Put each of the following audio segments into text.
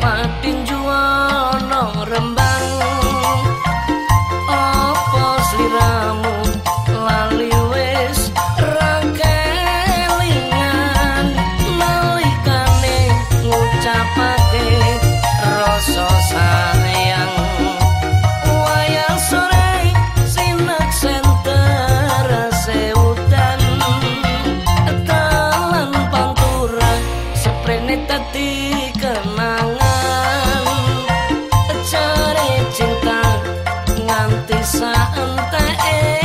one. sa ente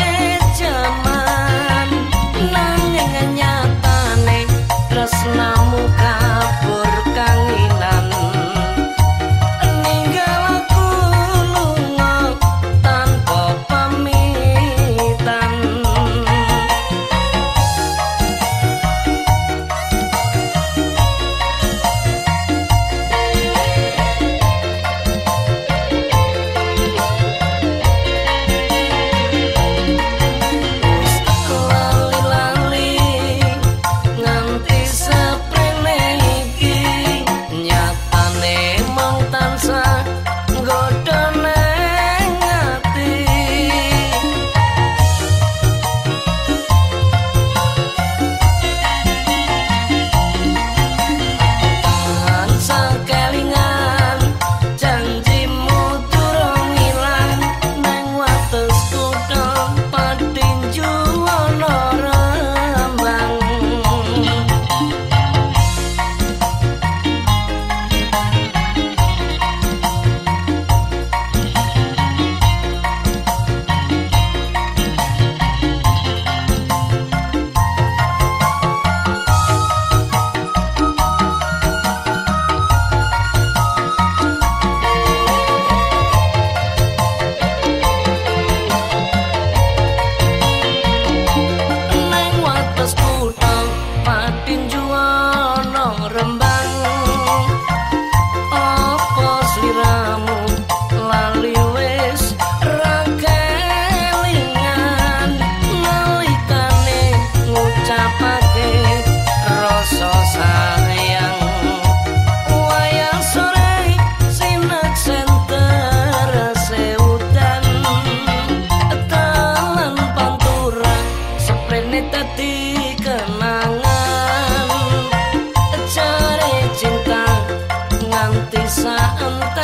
rene tadi kenangan. Cari cinta nganti saat